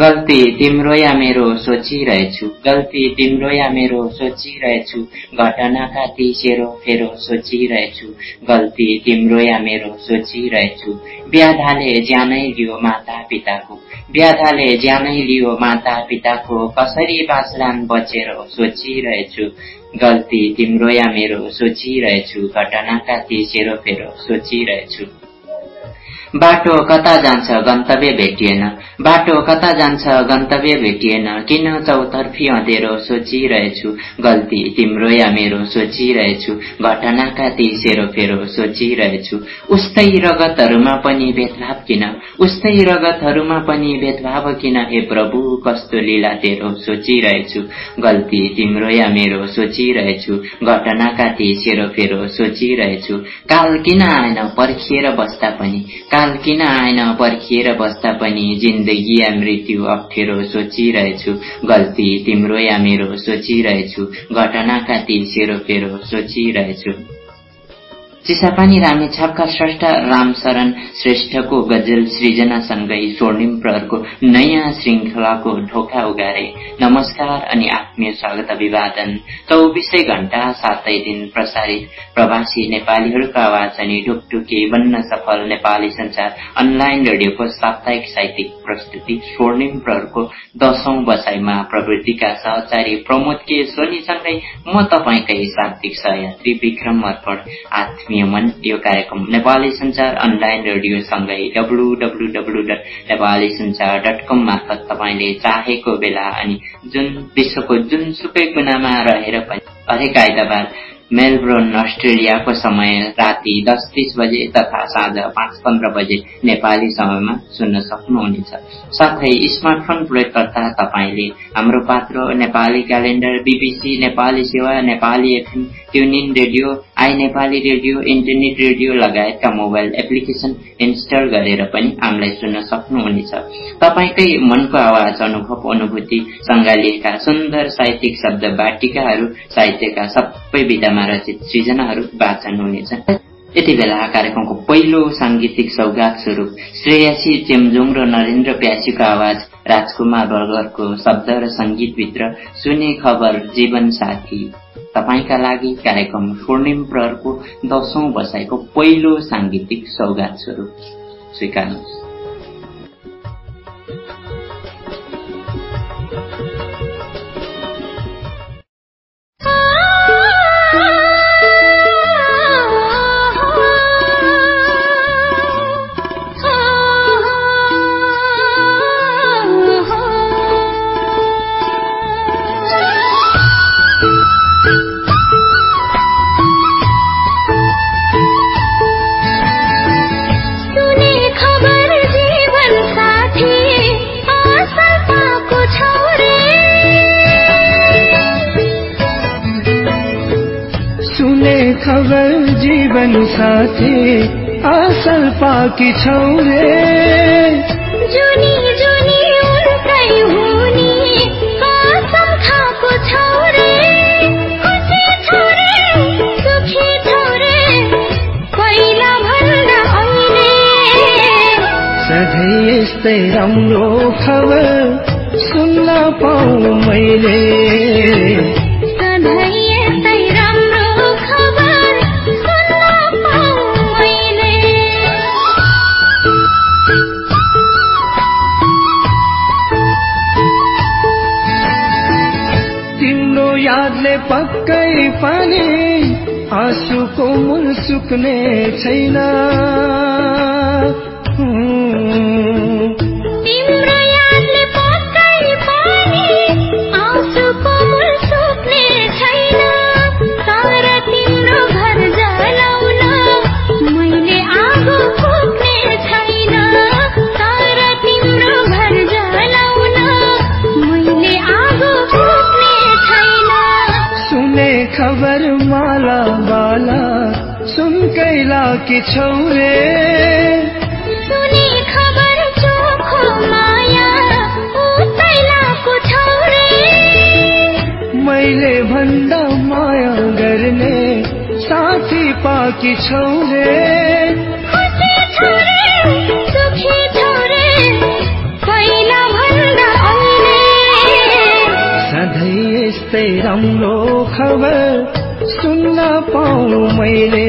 गल्ती तिम्रो या मेरो सोचिरहेछु। गल्ती तिम्रो या मेरो सोचिरहेछु। घटनाका ती सेरो फेरो सोचिरहेछु। गल्ती तिम्रो या मेरो सोचिरहेछु। ब्याधाले ज्यानै लियो माता पिताको ब्याधाले ज्यानै लियो माता पिताको कसरी बाँच्लान् बचेर सोचिरहेछु। गल्ती तिम्रो या मेरो सोचिरहेछु। घटनाका ती सेरो फेरो सोचिरहेछु। बाटो कता जान्छ गन्तव्य भेटिएन। बाटो कता जान्छ गन्तव्य भेटिएन। किन चौतर्फी अँधेरो सोचिरहेछु। गल्ती तिम्रो या मेरो सोचिरहेछु। घटनाका ती सेरोफेरो सोचिरहेछु। उस्तै रगतहरूमा पनि भेदभाव किन? उस्तै रगतहरूमा पनि भेदभाव किन? हे प्रभु कस्तो लीला तेरो सोचिरहेछु। गल्ती तिम्रो या मेरो सोचिरहेछु। घटनाका ती सेरोफेरो सोचिरहेछु। काल किन आएन? पर्खिएर बस्दा पनि। काल किन आएन? पर्खिएर बस्दा पनि जिन्दगी या मृत्यु अप्ठ्यारो सोचिरहेछु। गल्ती तिम्रो या मेरो सोचिरहेछु। घटनाका ती सेरोफेरो सोचिरहेछु। चिसापानी रामेछापका श्रेष्ठ रामशरण श्रेष्ठको गजल सृजनासँगै स्वर्णिम प्रहरको नयाँ श्रृङ्खलाको ढोका उगारे। नमस्कार अनि आत्मीय स्वागत अभिवादन। चौबिसै घण्टा सातै दिन प्रसारित। प्रवासी नेपालीहरूका आवाज अनि ढुकढुकी बन्न सफल नेपाली संचार अनलाइन रेडियोको साप्ताहिक साहित्यिक प्रस्तुति स्वर्णिम प्रहरको दशौं बसाईमा प्रवृत्तिका सहचारी प्रमोद के सोनीसँगै म तपाईँकै शाब्दिक सहयात्री विक्रम अर्पण। आत्मीय नियमन यो कार्यक्रम Nepali Sanchar online रेडियोसँगै W W W dot Nepali Sanchar dot com मार्फत तपाईँले चाहेको बेला अनि जुन विश्वको जुनसुकै कुनामा रहेर पनि हरेक आइतबार मेलबोर्न अस्ट्रेलियाको समय राति दस तिस बजे तथा साँझ पाँच पन्ध्र बजे नेपाली समयमा सुन्न सक्नुहुनेछ। साथै स्मार्टफोन प्रयोगकर्ता तपाईँले Hamro Patro Nepali calendar BBC Nepali Sewa Nepali FM TuneIn radio I Nepali radio internet radio लगायतका मोबाइल एप्लिकेसन इन्स्टल गरेर पनि हामीलाई सुन्न सक्नुहुनेछ। तपाईँकै मनको आवाज अनुभव अनुभूति सङ्गालिएका सुन्दर साहित्यिक शब्द बाटिकाहरू साहित्यका सबै विधामा भाषामा रचित सृजनाहरू वाचन हुनेछ। यति बेला कार्यक्रमको पहिलो साङ्गीतिक सौगात स्वरूप श्रेयसी चेम्जोङ र नरेन्द्र प्यासीको आवाज राजकुमार वर्गरको शब्द र सङ्गीतभित्र सुने खबर जीवन साथी। तपाईँका लागि कार्यक्रम स्वर्णिम प्रहरको दशौं बसाइको पहिलो साङ्गीतिक सौगात स्वरूप स्वीकार्नुहोस्। भन्दा अहिले सधैँ यस्तै राम्रो खबर सुन्न पाऊ मैले। पक्कै पानी आँसुको मूल सुक्ने छैन। बाँकी छौ रे सुने खबर चोखो माया उतैलाको छौ रे मैले भन्दा माया गर्ने साथी पाकी छौ रे खुसी छौ रे सुखी छौ रे पहिला भन्दा अहिले सधैँ यस्तै राम्रो खबर सुन्न पाऊ मैले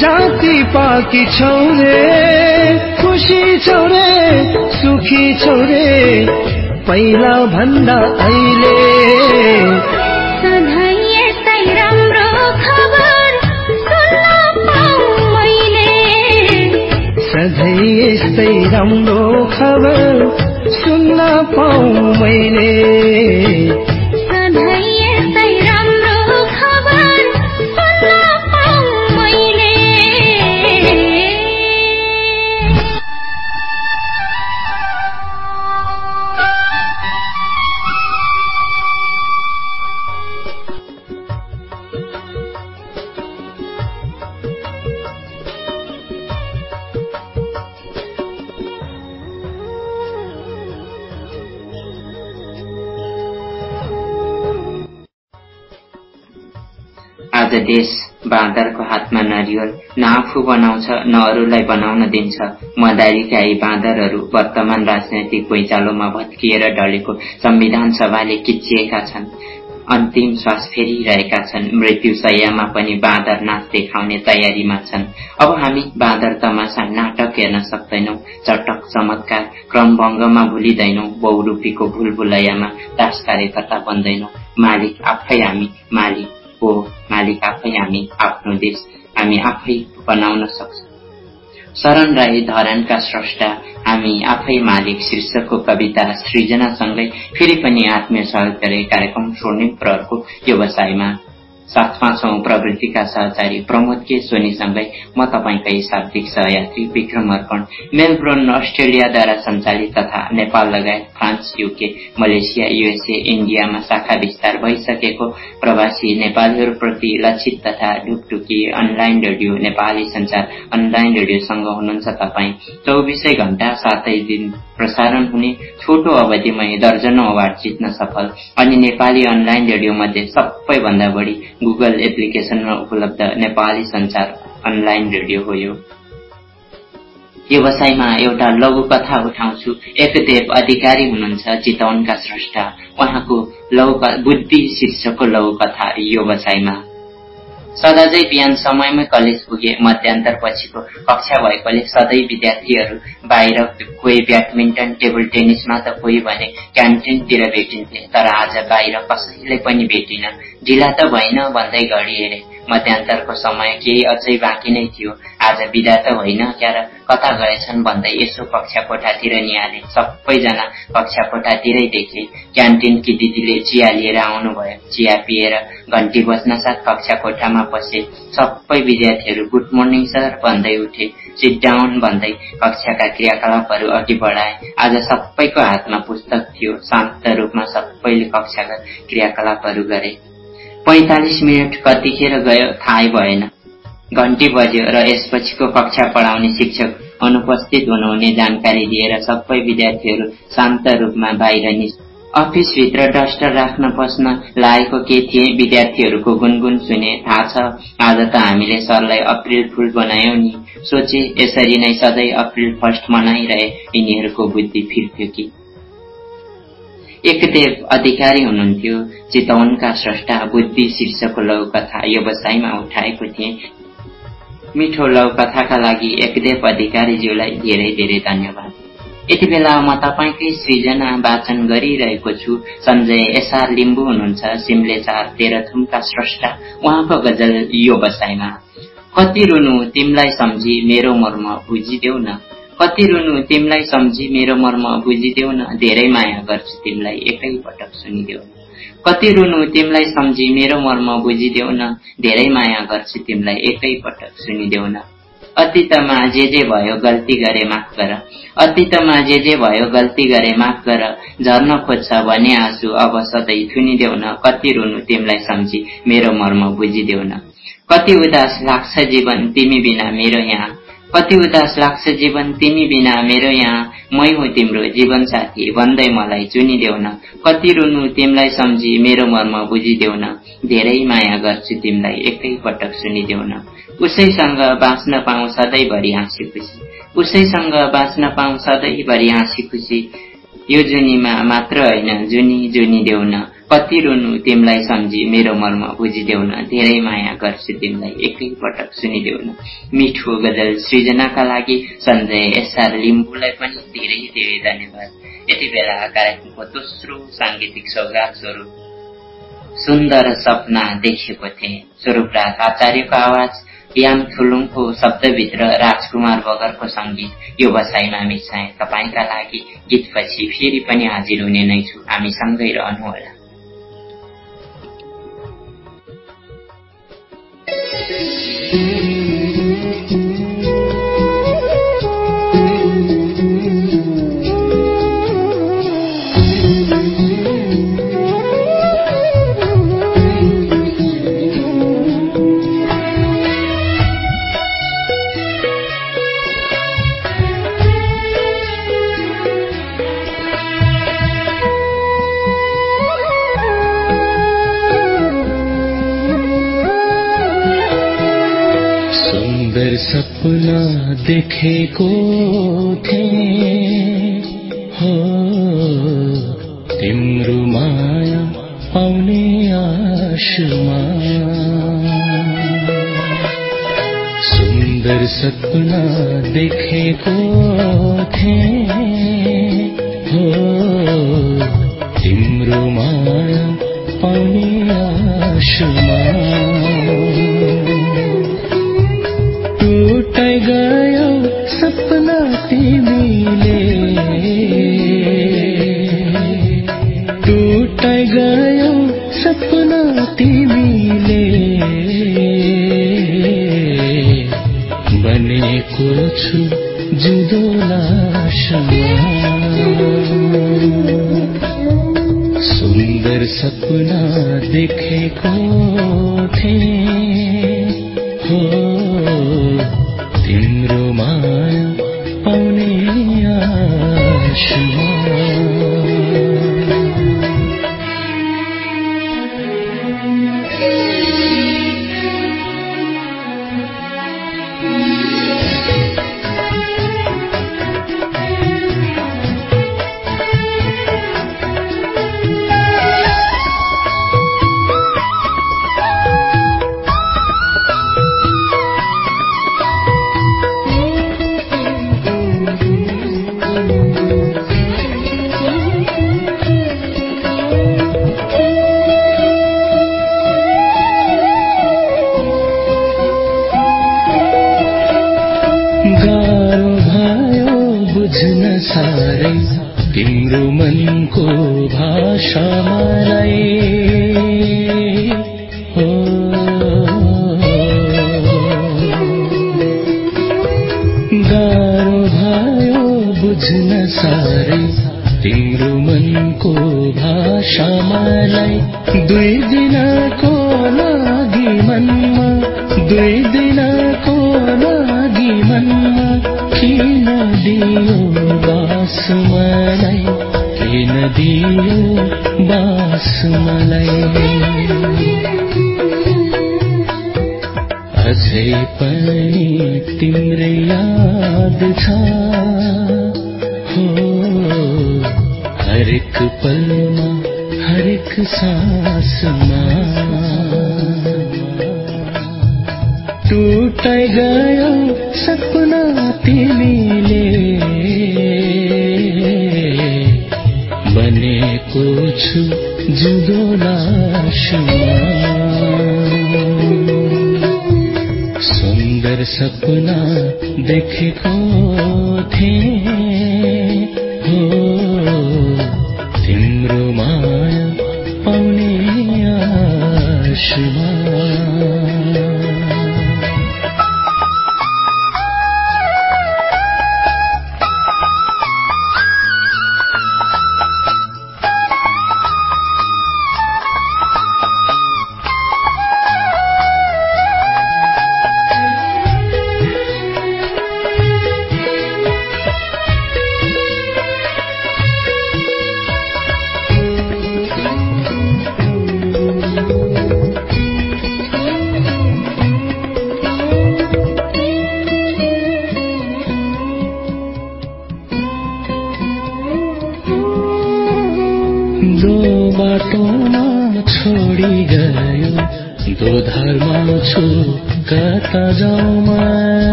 जाति पाकी छौ रे खुसी छौ रे सुखी छौ रे पहिला भन्दा अहिले। सधैँ यस्तै राम्रो खबर सुन्न पाऊ मैले। देश बाँदरको हातमा नरिवल न आफू बनाउँछ न अरूलाई बनाउन दिन्छ। मदारीका यी बाँदरहरू वर्तमान राजनैतिक भुइँचालोमा भत्किएर ढलेको संविधान सभाले किचिएका छन्। अन्तिम श्वास फेरिरहेका छन्। मृत्यु सयमा पनि बाँदर नाच देखाउने तयारीमा छन्। अब हामी बाँदर तमासा नाटक हेर्न सक्दैनौ। चटक चमत्कार क्रमभङ्गमा भुलिँदैनौ। बहुरूपीको भुलभुलैयामा दास कार्यकर्ता बन्दैनौ। मालिक आफै हामी मालिक। हो मालिक आफै हामी आफ्नो देश हामी आफै बनाउन सक्छौँ। शरण राई धरानका स्रष्टा हामी आफै मालिक शीर्षकको कविता सृजनासँगै फेरि पनि आत्मीय सहयोग कार्यक्रम स्वर्णिम प्रहरको व्यवसायमा साथमा छौँ प्रवृत्तिका सहचारी प्रमोद के सोनीसँगै म तपाईँकै शाब्दिक सहयात्री विक्रम अर्पण। मेलबोर्न अस्ट्रेलियाद्वारा सञ्चालित तथा नेपाल लगायत फ्रान्स युके मलेसिया युएसए इन्डियामा शाखा विस्तार भइसकेको प्रवासी नेपालीहरूप्रति लक्षित तथा Dhukdhuki online radio Nepali Sanchar online रेडियोसँग हुनुहुन्छ तपाईँ। चौबिसै घण्टा सातै दिन प्रसारण हुने छोटो अवधिमै दर्जनौ अवार्ड जित्न सफल। अनि नेपाली अनलाइन रेडियो मध्ये सबैभन्दा बढी गुगल एप्लिकेसनमा उपलब्ध नेपाली संचार अनलाइन रेडियो हो यो। व्यवसायमा एउटा लघु कथा उठाउँछु। एकदेव अधिकारी हुनुहुन्छ चितवनका स्रष्टा। उहाँको लघु बुद्धि शीर्षकको लघु कथा व्यवसायमा। सदाझै बिहान समयमै कलेज पुगे मध्यान्तर पछिको कक्षा भएकोले सधैँ विद्यार्थीहरू बाहिर कोही ब्याडमिन्टन टेबल टेनिसमा त कोही भने क्यान्टिनतिर भेटिन्थे तर आज बाहिर कसैले पनि भेटिन। ढिला त भएन भन्दै घडी हेरे। मध्यान्तरको समय केही अझै बाँकी नै थियो। आज बिदा त होइन क्यार कता गएछन् भन्दै यसो कक्षा कोठातिर निहाले। सबैजना कक्षा कोठातिरै देखे। क्यान्टिनकी दिदीले चिया लिएर आउनुभयो। चिया पिएर घन्टी कक्षा कोठामा पसे सबै विद्यार्थीहरू गुड मर्निङ सर भन्दै उठे। सिट डाउन भन्दै कक्षाका क्रियाकलापहरू अघि बढाए। आज सबैको हातमा पुस्तक थियो। शान्त रूपमा सबैले कक्षाका क्रियाकलापहरू गरे। पैँतालिस मिनट कतिखेर गयो थाहै भएन। घन्टी बज्यो र यसपछिको कक्षा पढाउने शिक्षक अनुपस्थित हुनुहुने जानकारी दिएर सबै विद्यार्थीहरू शान्त रूपमा बाहिर निस् अफिसभित्र डस्टर राख्न पस्न लागेको के थिए विद्यार्थीहरूको गुनगुन सुने थाहा छ। आज त हामीले सरलाई अप्रिल फुल बनायौं नि। सोचे यसरी नै सधैँ अप्रिल फर्स्ट मनाइरहे। यिनीहरूको बुद्धि फिर्थ्यो कि? एकदेव अधिकारी हुनुहुन्थ्यो। चितवनका स्रष्टा बुद्धि शीर्षकको लघुकथा व्यवसायमा उठाएको थिए। मिठो लघुकथाका लागि एकदेव अधिकारीज्यूलाई धेरै धेरै धन्यवाद। यति बेला म तपाईँकै सृजना वाचन गरिरहेको छु। सञ्जय एसआर लिम्बू हुनुहुन्छ। सिमले चार तेह्रथुमका स्रष्टा। उहाँको गजल यो बसाइमा कति रुनु तिमीलाई सम्झी मेरो मर्म बुझिदेऊ न। कति रुनु? तिमीलाई सम्झी मेरो मर्म बुझिदेऊ न। धेरै माया गर्छु तिमीलाई। एकै पटक सुनिदेऊ। कति रुनु? तिमीलाई सम्झी मेरो मर्म बुझिदेऊ न। धेरै माया गर्छु तिमीलाई। एकै पटक सुनिदेऊ न। अतीतमा जे जे भयो गल्ती गरे माफ गर। अतीतमा जे जे भयो गल्ती गरे माफ गर। झर्न खोज्छ भने आँसु। अब सधैँ थुनिदेऊ न। कति रुनु? तिमीलाई सम्झी मेरो मर्म बुझिदेऊ न। कति उदास लाग्छ जीवन तिमी बिना मेरो यहाँ। कति उदास लाग्छ जीवन तिमी बिना मेरो यहाँ मै हो तिम्रो जीवन साथी। भन्दै मलाई चुनिदेऊ न कति रुनु तिमीलाई सम्झी मेरो मर्म बुझिदेऊ न धेरै माया गर्छु तिमीलाई एकै पटक सुनिदेऊ न उसैसँग बाँच्न पाऊ सधैँभरि हाँसी खुसी। उसैसँग बाँच्न पाऊ सधैँभरि हाँसी खुसी। यो जुनीमा मात्र होइन जुनी जुनी देऊ न कति रुनु तिमीलाई सम्झी मेरो मर्म बुझिदेऊ न धेरै माया गर्छु तिमीलाई एकै पटक मिठो गजल सृजनाका लागि सञ्जय एसआर लिम्बूलाई पनि धेरै धेरै धन्यवाद। यति बेला कार्यक्रमको दोस्रो साङ्गीतिक सौगात स्वरूप। सुन्दर सपना देखेको थिएँ। स्वरूपराज आचार्यको आवाज याम थुलुङको शब्दभित्र राजकुमार बगरको सङ्गीत यो बसाइमा मिसाए तपाईँका लागि गीतपछि फेरि पनि हाजिर हुने नै छु। हामी सँगै रहनुहोला। सपना देखेको थिएँ हो तिम्रो माया पाउने आशमा। सुन्दर सपना देखेको थिएँ हो तिम्रो माया पाउने आशमा। एक सासमा टुट गयो सपना तिमीले। बनेको छु जुदो सुन्दर सपना देखेको थिएँ।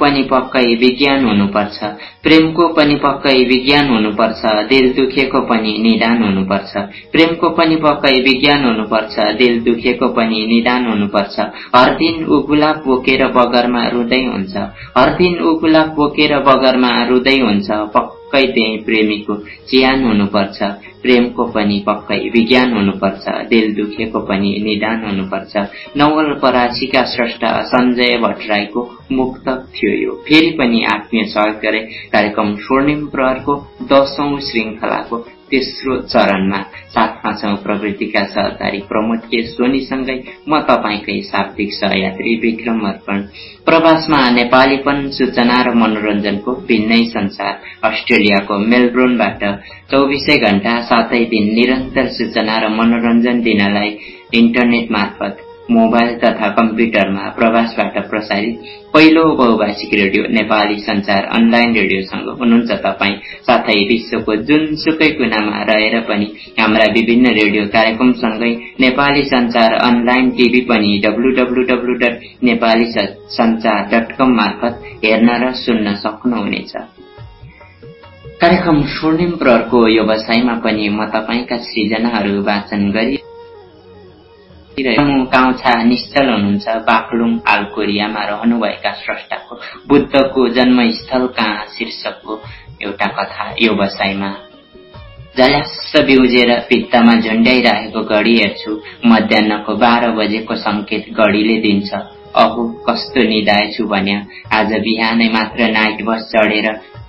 पनि पक्कै विज्ञान हुनुपर्छ। प्रेमको पनि पक्कै विज्ञान हुनुपर्छ। दिल दुखेको पनि निदान हुनुपर्छ। प्रेमको पनि पक्कै विज्ञान हुनुपर्छ। दिल दुखेको पनि निदान हुनुपर्छ। हर दिन ऊ गुलाब बोकेर बगरमा रुँदै हुन्छ। हर दिन ऊ गुलाब बोकेर बगरमा रुँदै हुन्छ। पक्कै त्यही प्रेमीको चियान हुनुपर्छ। प्रेमको पनि पक्कै विज्ञान हुनुपर्छ। दिल दुखेको पनि निदान हुनुपर्छ। नवल परासीका स्रष्टा सञ्जय भट्टराईको मुक्तक थियो यो। फेरि पनि आत्मीय सहयोग गरे। कार्यक्रम स्वर्णिम प्रहरको दशौं श्रृङ्खलाको तेस्रो चरणमा साथमा छौं प्रवृत्तिका सहकारी प्रमोद के सोनीसँगै म तपाईँकै शाब्दिक सहयात्री विक्रम अर्पण। प्रवासमा नेपालीपन सूचना र मनोरञ्जनको भिन्नै संसार अस्ट्रेलियाको मेलबोर्नबाट चौबिसै घण्टा सातै दिन निरन्तर सूचना र मनोरञ्जन दिनलाई इन्टरनेट मार्फत मोबाइल तथा कम्प्युटरमा प्रवासबाट प्रसारित पहिलो बहुभाषिक रेडियो नेपाली संचार अनलाइन रेडियोसँग हुनुहुन्छ तपाईँ। साथै विश्वको जुनसुकै कुनामा रहेर पनि हाम्रा विभिन्न रेडियो कार्यक्रमसँगै नेपाली संचार अनलाइन टिभी पनि W W W dot Nepali Sanchar dot com मार्फत हेर्न र सुन्न सक्नुहुनेछ। कार्यक्रम स्वर्णिम प्रहरको व्यवसायमा पनि म तपाईँका सृजनाहरू वाचन गरी काउँछा निश्चल हुनुहुन्छ बाक्लुङ हाल कोरियामा रहनुभएका स्रष्टाको बुद्धको जन्मस्थल कहाँ शीर्षकको एउटा कथा यो बसाइमा। जल्यास बिउजेर भित्तामा झुन्ड्याइरहेको घडी हेर्छु मध्याहको बाह्र बजेको संकेत घडीले दिन्छ। अहो कस्तो निधाएछु भन्या आज बिहानै मात्र नाइट बस चढेर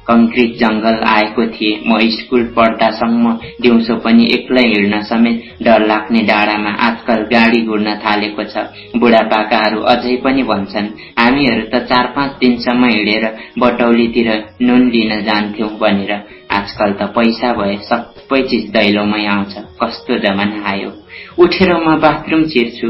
कङ्क्रिट जङ्गल आएको थिए। म स्कुल पढ्दासम्म दिउँसो पनि एक्लै हिँड्न समेत डर लाग्ने डाँडामा आजकल गाडी घुर्न थालेको छ। बुढापाकाहरू अझै पनि भन्छन् हामीहरू त चार पाँच दिनसम्म हिँडेर बटौलीतिर नुन लिन जान्थ्यौं भनेर। आजकल त पैसा भए सबै चिज दैलोमै आउँछ। कस्तो जमाना आयो। उठेर म बाथरुम छिर्छु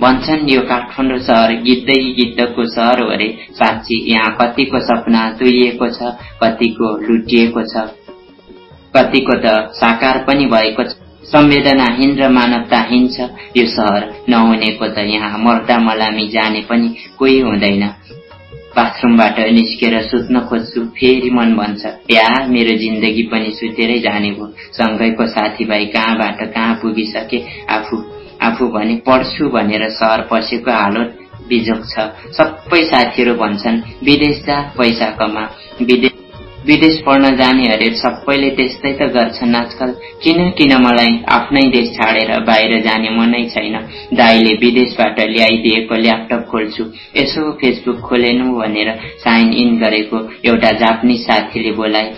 भन्छन् यो काठमाडौँ सहर गिद्दै गिद्धको सहर हो अरे साँच्ची यहाँ कतिको सपना तुलिएको छ कतिको लुटिएको छ। कतिको त साकार पनि भएको छ। संवेदनाहीन र मानवताहीन छ। यो सहर नहुनेको त यहाँ मर्दा मलामी जाने पनि कोही हुँदैन। बाथरुमबाट निस्केर सुत्न खोज्छु फेरि मन भन्छ या मेरो जिन्दगी पनि सुतेरै जाने भयो सँगैको साथीभाइ कहाँबाट कहाँ पुगिसके आफू? आफू भने पढ्छु भनेर सहर पसेको हालत बिजोग छ सबै साथीहरू भन्छन् विदेश जा पैसा कमा। विदेश विदेश पढ्न जाने अरे सबैले त्यस्तै त गर्छन् आजकल। किन? किन मलाई आफ्नै देश छाडेर बाहिर जाने मनै छैन। दाईले विदेशबाट ल्याइदिएको ल्यापटप खोल्छु। यसो फेसबुक खोलेनु भनेर साइन इन गरेको एउटा जापानिज साथीले बोलाए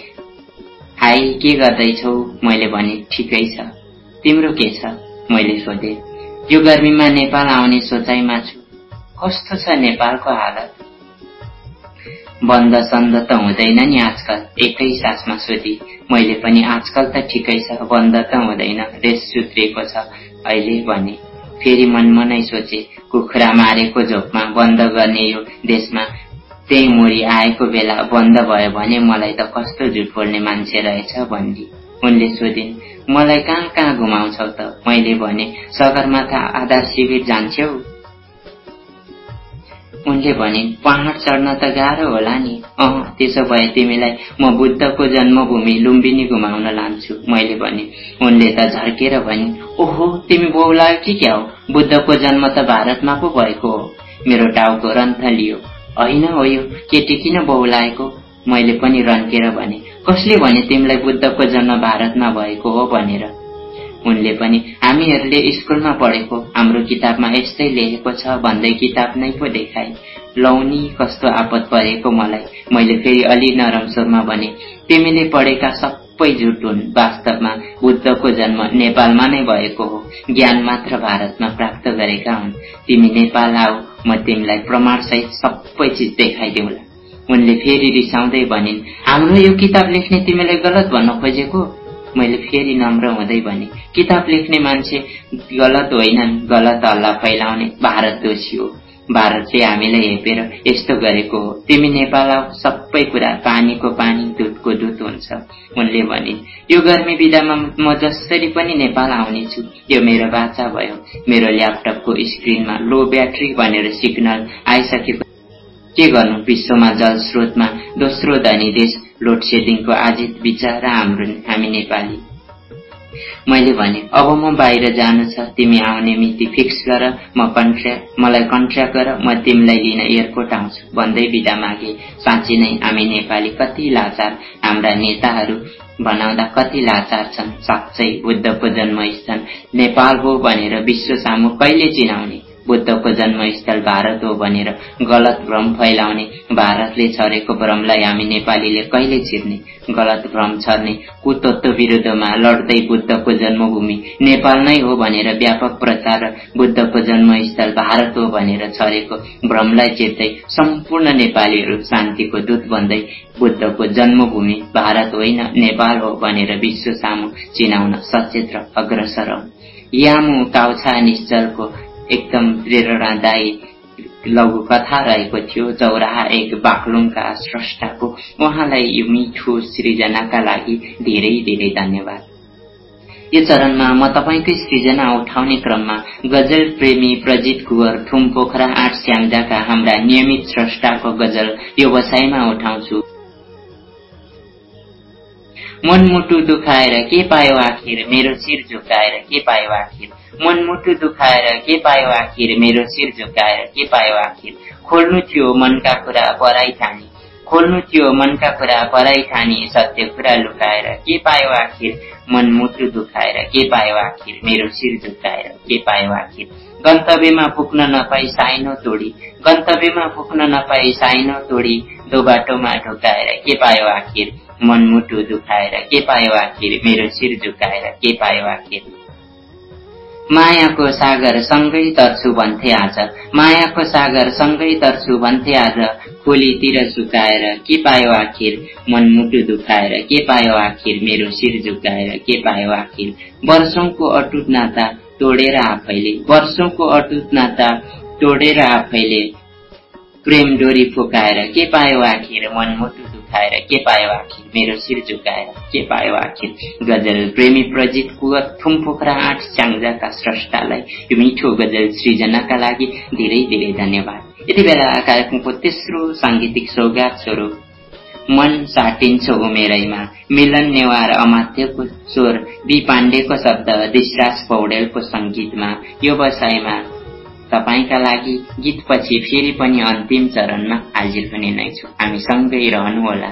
हाई के गर्दैछौ? मैले भने ठिकै छ। तिम्रो के छ? मैले सोधेँ। यो गर्मीमा नेपाल आउने सोचाइमा छु। कस्तो छ नेपालको हालत? बन्द सन्द त हुँदैन नि आजकल। एकै सासमा सोधी मैले पनि आजकल त ठिकै छ बन्द त हुँदैन। रेस सुत्रिएको छ अहिले भने। फेरि मनमनै सोचे कुखुरा मारेको झोपमा बन्द गर्ने यो देशमा त्यही मोरी आएको बेला बन्द भयो भने मलाई त कस्तो झुट बोल्ने मान्छे रहेछ भन्दी उनले सोधिन् मलाई कहाँ कहाँ घुमाउँछौ त? मैले भने सगरमाथा आधार शिविर जान्छौ? उनले भने पहाड चढ्न त गाह्रो होला नि। अह त्यसो भए तिमीलाई म बुद्धको जन्मभूमि लुम्बिनी घुमाउन लान्छु। मैले भने उनले त झर्केर भने ओहो तिमी बोलायो कि क्या हो। बुद्धको जन्म त भारतमा पो भएको हो। मेरो टाउको रन्थ लियो होइन हो यो केटी किन बहुलाएको? मैले पनि रन्केर भने कसले भने तिमीलाई बुद्धको जन्म भारतमा भएको हो भनेर? उनले पनि हामीहरूले स्कुलमा पढेको हाम्रो किताबमा यस्तै लेखेको छ भन्दै किताब नै पो देखाए। लौनी कस्तो आपत परेको मलाई। मैले फेरि अलि नरम स्वरमा भने तिमीले पढेका सबै झुट हुन्। वास्तवमा बुद्धको जन्म नेपालमा नै भएको हो। ज्ञान मात्र भारतमा प्राप्त गरेका हुन्। तिमी नेपाल आऊ। म तिमीलाई प्रमाणसहित सबै चिज देखाइदेऊला उनले फेरि रिसाउँदै भनिन् हाम्रो यो किताब लेख्ने तिमीलाई गलत भन्न खोजेको? मैले फेरि नम्र हुँदै भने किताब लेख्ने मान्छे गलत होइनन् गलत हल्ला फैलाउने भारत दोषी हो। भारतले हामीलाई हेपेर यस्तो गरेको हो। तिमी नेपाल सबै कुरा पानीको पानी दुधको दुध हुन्छ। उनले भने यो गर्मी विधामा म जसरी पनि नेपाल आउनेछु। यो मेरो बाचा भयो। मेरो ल्यापटपको स्क्रिनमा लो ब्याट्री भनेर सिग्नल आइसकेको के गर्नु विश्वमा जल स्रोतमा दोस्रो धनी देश लोडसेडिङको आजित विचार हाम्रो हामी नेपाली। मैले भने अब म बाहिर जानु छ तिमी आउने मिति फिक्स गर म कन्ट्र्या मलाई कन्ट्र्याक्ट गर म तिमीलाई लिन एयरपोर्ट आउँछु। भन्दै बिदा मागे साँच्ची नै हामी नेपाली कति लाचार हाम्रा नेताहरू बनाउँदा कति लाचार छन् साँच्चै बुद्धको जन्मस्थान नेपाल हो भनेर विश्व सामु कहिले चिनाउने? बुद्धको जन्मस्थल भारत हो भनेर गलत भ्रम फैलाउने भारतले छरेको भ्रमलाई हामी नेपालीले कहिले चिर्ने? गलत भ्रम छर्ने कुतत्व विरुद्धमा लड्दै बुद्धको जन्मभूमि नेपाल नै हो भनेर व्यापक प्रचार बुद्धको जन्मस्थल भारत हो भनेर छरेको भ्रमलाई चिर्दै सम्पूर्ण नेपालीहरू शान्तिको दूत भन्दै बुद्धको जन्मभूमि भारत होइन नेपाल हो भनेर विश्व सामु चिनाउन सचेत र अग्रसर यामु काउछा निश्चलको एकदम प्रेरणादायी लघु कथा रहेको थियो। चौराहा एक बाक्लुङका स्रष्टाको। उहाँलाई यो मिठो सृजनाका लागि धेरै धेरै धन्यवाद। यो चरणमा म तपाईँकै सृजना उठाउने क्रममा गजल प्रेमी प्रजित कुवर थुम पोखरा आठ स्याङ्जाका हाम्रा नियमित स्रष्टाको गजल यो बसाइमा उठाउँछु। मनमुटु दुखाएर के पायो आखिर मेरो शिर झुकाएर के पायो आखिर? मनमुटु दुखाएर के पायो आखिर? मेरो शिर झुकाएर के पायो आखिर? खोल्नु थियो मनका कुरा पराई ठानी। खोल्नु थियो मनका कुरा पराई ठानी। सत्य कुरा लुकाएर के पायो आखिर? मनमुटु दुखाएर के पायो आखिर? मेरो शिर झुकाएर के पायो आखिर? गन्तव्यमा पुग्न नपाई साइनो तोडी। गन्तव्यमा पुग्न नपाई साइनो तोडी। दो बाटोमा ढोकाएर के पायो आखिर? मनमुटु दुखाएर के पायो आखिर? मेरो शिर झुकाएर के पायो आखिर? मायाको सागर सँगै तर्छु भन्थे आज। मायाको सागर सँगै तर्छु भन्थे आज। खोलीतिर सुकाएर के पायो आखिर? मनमुटु दुखाएर के पायो आखिर? मेरो शिर झुकाएर के पायो आखिर? वर्षौंको अटुट नाता तोडेर आफैले वर्षौंको अटुट नाता तोडेर आफैले प्रेम डोरी फुकाएर के पायो आखिर? मनमुटु दुखाएर के पायो आखिर? मेरो शिर झुकाएर के पायो आखिर? गजल प्रेमी प्रजित कुवत थुम पोखरा आठ च्याङ्जाका स्रष्टालाई यो मिठो गजल सृजनाका लागि धेरै धेरै धन्यवाद। यति बेला कार्यक्रमको तेस्रो साङ्गीतिक सौगात स्वरूप मन साटिन्छ उमेरैमा। मिलन नेवार अमात्यको स्वर बी पाण्डेको शब्द दिशराज पौडेलको सङ्गीतमा यो बसाइमा तपाईँका लागि गीतपछि फेरि पनि अन्तिम चरणमा हाजिर हुने नै छु। हामी सँगै रहनुहोला।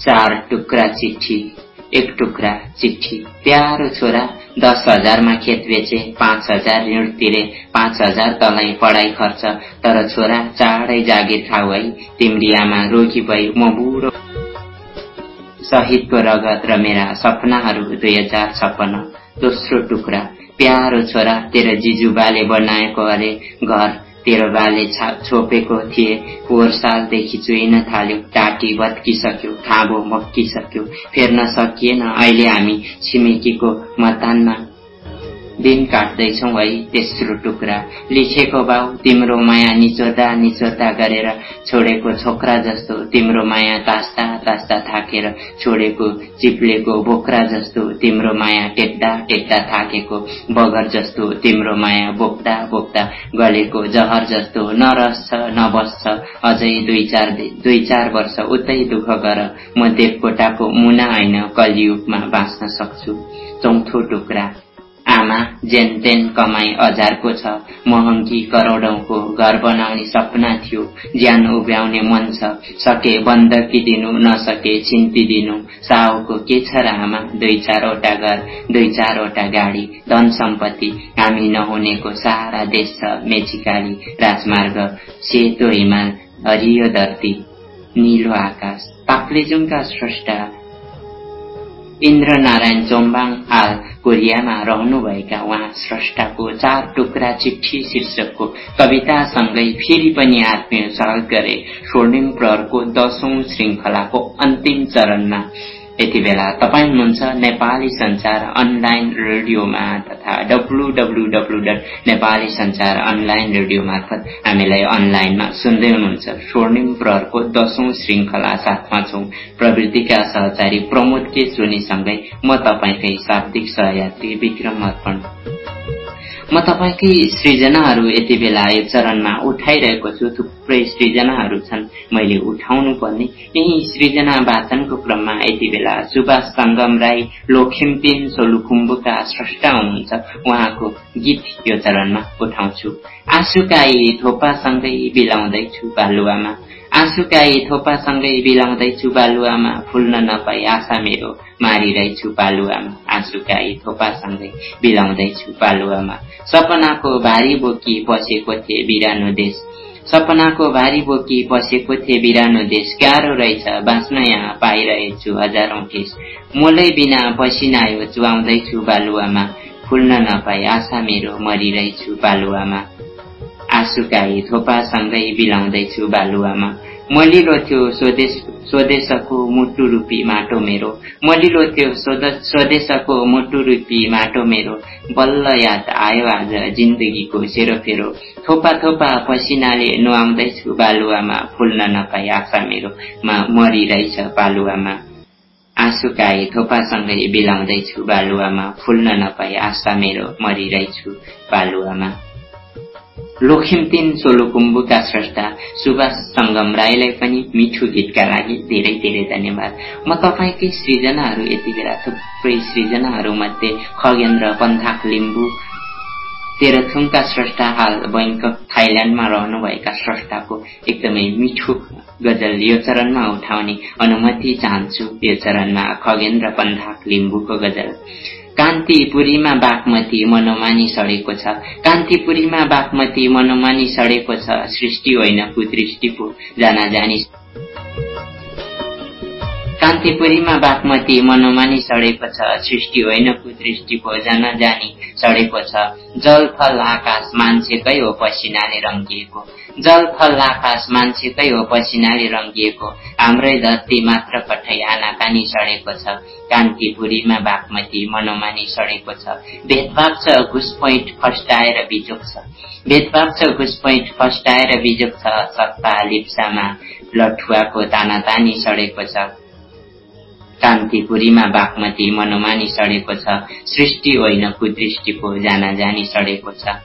चार टुक्रा चिठी एक टुक्रा चिठी। प्यारो छोरा दस हजारमा खेत बेचे पाँच हजार ऋण तिरे पाँच हजार तलाई पढाइ खर्च। तर छोरा चाँडै जागिर खाऊ है। तिम्री रोगी भई म बुढो। शहीदको रगत र मेरा सपनाहरू दुई हजार छप्पन्न। दोस्रो टुक्रा। प्यारो छोरा तेरो जिजुबाले बनाएको अरे घर। तेरो बाले छोपेको थिए। पोहोर सालदेखि चुइन थाल्यो। टाटी भत्किसक्यो खाँबो मक्किसक्यो। फेर्न सकिएन। अहिले हामी छिमेकीको मतदानमा दिन काट्दैछौ है तेस्रो टुक्रा। लिखेको बाउ तिम्रो माया निचोर्दा निचोर्दा गरेर छोडेको छोक्रा जस्तो तिम्रो माया तास्दा तास्दा थाकेर छोडेको चिप्लेको बोक्रा जस्तो तिम्रो माया टेक्दा टेक्दा थाकेको बगर जस्तो तिम्रो माया बोक्दा बोक्दा गलेको जहर जस्तो नरस छ नबस छ अझै दुई चार दुई चार वर्ष उतै दुःख गर म देवकोटाको मुना होइन कलियुगमा बाँच्न सक्छु। चौथो टुक्रा। आमा जेन तेन कमाई अजारको छ महँगी करोडौँको घर बनाउने सपना थियो ज्यान उभ्याउने मन छ सके बन्दकी दिनु नसके छिन्ती दिनु साहुको के छ र आमा दुई चारवटा घर दुई चारवटा गाडी धन सम्पत्ति हामी नहुनेको सारा देश छ मेचिकाली राजमार्ग सेतो हिमाल हरियो धरती निलो आकाश पाप्लेजुङका स्रष्टा इन्द्रनारायण चोम्बाङ हाल कोरियामा रहनुभएका उहाँ स्रष्टाको चार टुक्रा चिठी शीर्षकको कवितासँगै फेरि पनि आत्मीय स्वागत गरे स्वर्णिम प्रहरको दशौं श्रृङ्खलाको अन्तिम चरणमा यति बेला तपाईँ हुनुहुन्छ नेपाली संचार अनलाइन रेडियोमा तथा W W W dot Nepali Sanchar online radio मार्फत हामीलाई अनलाइनमा सुन्दै हुनुहुन्छ। स्वर्णिम प्रहरको दशौं श्रृङ्खला साथमा छौं। प्रवृत्तिका सहचारी प्रमोद के सोनीसँगै म तपाईँकै शाब्दिक सहयात्री विक्रम अर्पण। म तपाईँकै सृजनाहरू यति बेला यो चरणमा उठाइरहेको छु। थुप्रै सृजनाहरू छन्। मैले उठाउनु पर्ने। यही सृजना वाचनको क्रममा यति बेला सुभाष सङ्गम राई लोखिम्पिन सोलुखुम्बुका स्रष्टा हुनुहुन्छ। उहाँको गीत यो चरणमा उठाउँछु। आँसुकाई थोपासँगै बिलाउँदैछु बालुवामा। आँसुकाई थोपासँगै बिलाउँदैछु बालुवामा फुल्न नपाई आशा मेरो मारिरहेछु बालुवामा आँसुकाई थोपासँगै बिलाउँदैछु बालुवामा सपनाको भारी बोकी बसेको थिए बिरानो देश। सपनाको भारी बोकी बसेको थिए बिरानो देश। गाह्रो रहेछ बाँच्न यहाँ पाइरहेछु हजारौं ठेस मोलै बिना पसिनायो चुहाउँदैछु बालुवामा फुल्न नपाई आशा मेरो मरिरहेछु बालुवामा आँसुकाई थोपासँगै बिलाउँदैछु बालुवामा मलिलो थियो स्वदेश स्वदेशको मुटु रूपी माटो मेरो। मलिलो थियो स्वदेशको मुटु रूपी माटो मेरो। बल्ल याद आयो आज जिन्दगीको सेरोफेरो। थोपा थोपा पसिनाले नुहाउँदैछु बालुवामा फुल्न नपाई आशा मेरो। मरिरहेछ बालुवामा। आँसुकाए थोपासँगै बिलाउँदैछु बालुवामा फुल्न नपाई आशा मेरो। मरिरहेछु बालुवामा। लोखिमतिन सोलुकुम्बुका स्रष्टा सुभाष सङ्गम राईलाई पनि मिठो गीतका लागि धेरै धेरै धन्यवाद। म तपाईँकै सृजनाहरू यति बेला थुप्रै सृजनाहरूमध्ये खगेन्द्र पन्थाक लिम्बू तेह्रथुङका स्रष्टा हाल बैङ्कक थाइल्याण्डमा रहनुभएका स्रष्टाको एकदमै मिठो गजल यो चरणमा उठाउने अनुमति चाहन्छु। यो चरणमा खगेन्द्र पन्थाक लिम्बूको गजल। कान्तिपुरीमा बागमती मनोमानी सडेको छ। कान्तिपुरीमा बागमती मनोमानी सडेको छ। सृष्टि होइन कुदृष्टि पो जाना जानी कान्तिपुरीमा बागमती मनोमानी सडेको छ सृष्टि होइन कुदृष्टि पो जान जानी सडेको छ जलफल आकाश मान्छेकै हो पसिनाले रङ्गिएको। जलफल आकाश मान्छेकै हो पसिनाले रङ्गिएको। हाम्रै धरती मात्र कठै आनाकानी सडेको छ कान्तिपुरीमा बागमती मनोमानी सडेको छ भेदभाव छ घुस फस्टाएर बिजोक छ। भेदभाव छ घुस फस्टाएर बिजोक छ सत्ता लिप्सामा लठुवाको तानातानी सडेको छ कान्तिपुरीमा बागमती मनोमानी सडेको छ सृष्टि होइन कुदृष्टिको जाना जानी सडेको छ।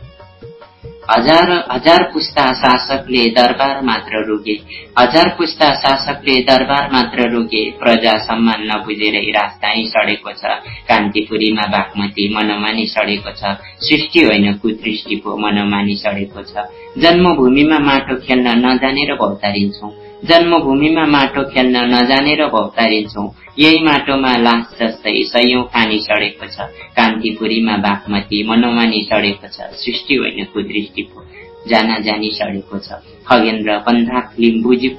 हजार हजार पुस्ता शासकले दरबार मात्र रुगे हजार पुस्ता शासकले दरबार मात्र रुगे प्रजा सम्मान नबुझेरै राजधानी सडेको छ कान्तिपुरीमा बागमती मनोमानी सडेको छ सृष्टि होइन कुदृष्टि पो मनोमानी सडेको छ। जन्मभूमिमा माटो खेल्न नजानेर भौतारिन्छौ। जन्मभूमिमा माटो खेल्न नजानेर भौतारिन्छौ यही माटोमा लास जस्तै सयौं पानी सडेको छ। कान्तिपुरीमा बागमती मनोमानी सडेको छ। सृष्टि होइन कुदृष्टि पो जाना जानी सडेको छ। खगेन्द्र बन्धाक लिम्बुजी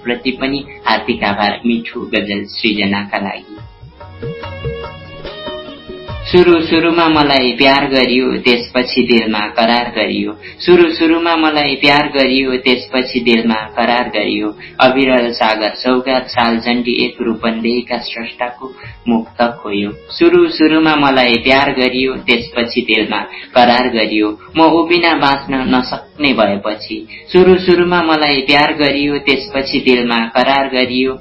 पनि हार्दिक आभार। मिठो गजल सृजनाका लागि। सुरु सुरुमा मलाई प्यार गरियो त्यसपछि दिलमा करार गरियो। सुरु सुरुमा मलाई प्यार गरियो त्यसपछि दिलमा करार गरियो। अविरल सागर सौगात साल झण्डी एक रूपन्देहीका स्रष्टाको मुक्त खोयो। सुरु सुरुमा मलाई प्यार गरियो त्यसपछि दिलमा करार गरियो। म उबिना बाँच्न नसक्ने भएपछि सुरु सुरुमा मलाई प्यार गरियो त्यसपछि दिलमा करार गरियो।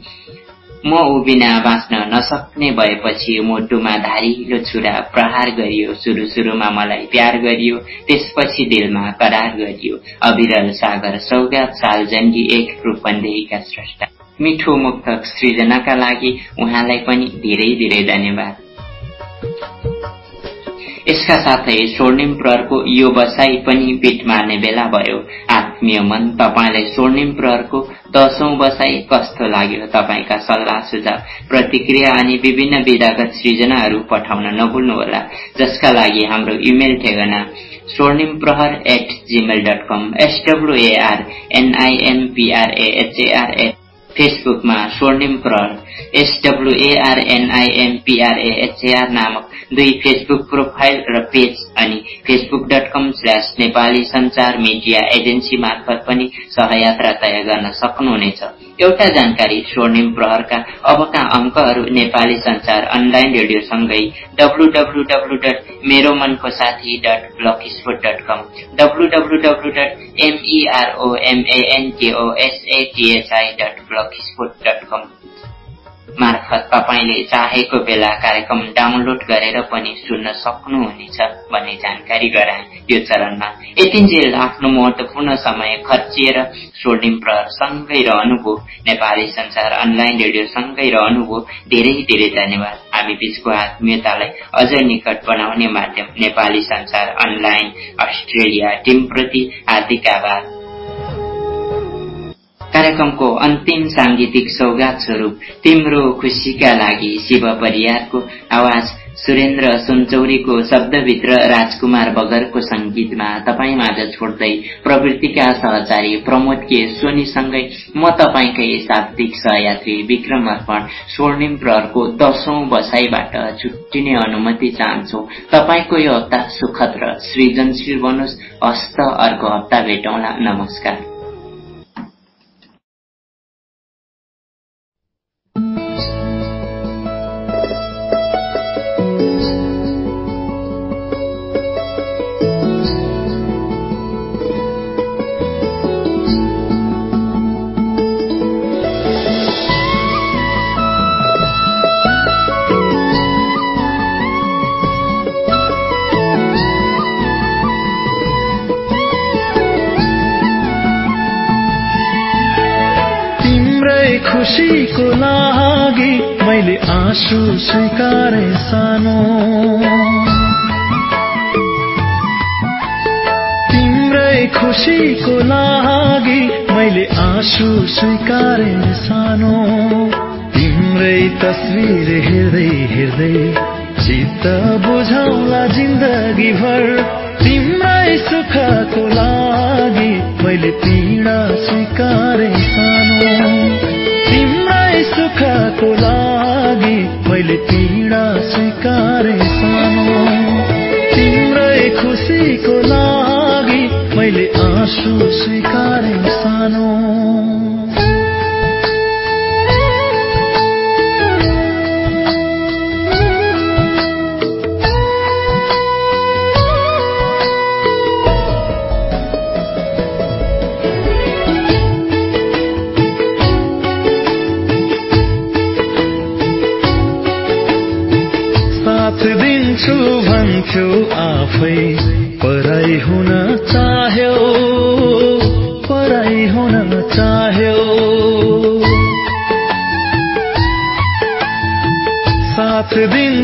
म उबिना बाँच्न नसक्ने भएपछि मुटुमा धारिलो छुरा प्रहार गरियो सुरु सुरुमा मलाई प्यार गरियो त्यसपछि दिलमा करार गरियो। अविरल सागर सौगात सालजन्डी एक रूपन्देहीका स्रष्टा। मिठो मुक्तक सृजनाका लागि उहाँलाई पनि धेरै धेरै धन्यवाद। यसका साथै स्वर्णिम प्रहरको यो बसाई पनि पिट मार्ने बेला भयो। आत्मीय मन तपाईँलाई स्वर्णिम प्रहरको दशौं बसाई कस्तो लाग्यो। तपाईँका सल्लाह सुझाव प्रतिक्रिया अनि विभिन्न विधागत सृजनाहरू पठाउन नभुल्नुहोला जसका लागि हाम्रो इमेल ठेगाना Swarnim Prahar at Gmail dot com SWAR NIMPRHAR at फेसबुकमा स्वर्णिम प्रहर एसडब्लुएआरएनआइएमपिआरएचएआर नामक दुई फेसबुक प्रोफाइल र पेज अनि Facebook dot com slash Nepali Sanchar media agency मार्फत पनि सहयात्रा तय गर्न सक्नुहुनेछ। एउटा जानकारी स्वर्णिम प्रहरका अबका अङ्कहरू नेपाली संचार अनलाइन रेडियोसँगै डब्लु डब्लु डब्लु डट मेरो मनको साथी dot blogspot dot com W W W dot MEROMANKOSATHI dot blogspot dot com मार्फत तपाईँले चाहेको बेला कार्यक्रम डाउनलोड गरेर पनि सुन्न सक्नुहुनेछ भन्ने जानकारी गराए यो चरणमा। यतिन्जेल आफ्नो महत्वपूर्ण समय खर्चिएर स्वर्णिम प्रहर सँगै रहनुभयो नेपाली संसार अनलाइन रेडियो सँगै रहनुभयो। धेरै धेरै धन्यवाद। हामी बीचको आत्मीयतालाई अझ निकट बनाउने माध्यम नेपाली संसार अनलाइन अस्ट्रेलिया टिमप्रति हार्दिक आभार। कार्यक्रमको अन्तिम साङ्गीतिक सौगात स्वरूप तिम्रो खुसीका लागि शिव परियारको आवाज सुरेन्द्र सुनचौरीको शब्दभित्र राजकुमार बगरको संगीतमा तपाईँ माझ छोड्दै प्रवृत्तिका सहचारी प्रमोद के सोनीसँगै म तपाईँकै शाब्दिक सहयात्री विक्रम अर्पण स्वर्णिम प्रहरको दशौं बसाईबाट छुट्टिने अनुमति चाहन्छौ। तपाईँको यो हप्ता सुखद र सृजनशील बनोस्। हस्त अर्को हप्ता भेटौँला। नमस्कार। खुसीको लागि मैले आँसु स्वीकारे सानो। तिम्रै खुसीको लागि मैले आँसु स्वीकारे सानो। तिम्रै तस्विर हेर्दै हेर्दै चित्त बुझाउला जिन्दगी भर तिम्रै सुखको लागि मैले पीडा स्वीकारे सानो। सुखको लागि मैले पीडा स्वीकारे सानो। तिम्रै खुसीको लागि मैले आँसु स्वीकारे सानो।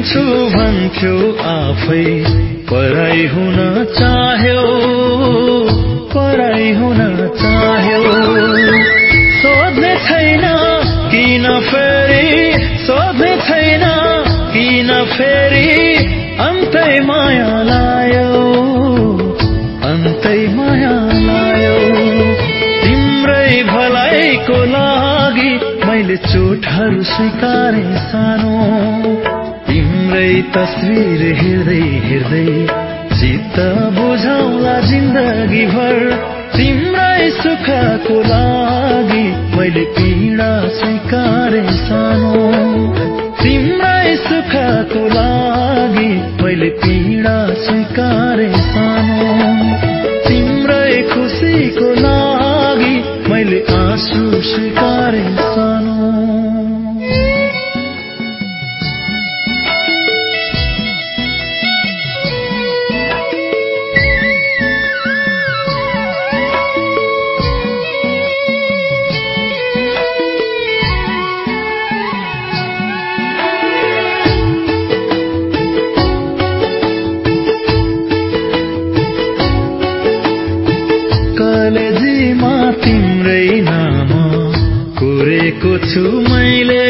छु भन्थ्यो आफै। पराई हुन चाह्यो पराई हुन चाह्यो। सोध्ने छैन किन फेरि? सोध्ने छैन किन फेरि? अन्तै माया लायो अन्तै माया लायो। तिम्रै भलाइको लागि मैले चोटहरू स्वीकारे सा तस्विर हेर्दै हेर्दै चित्त बुझाउला जिन्दगी भर छु मैले।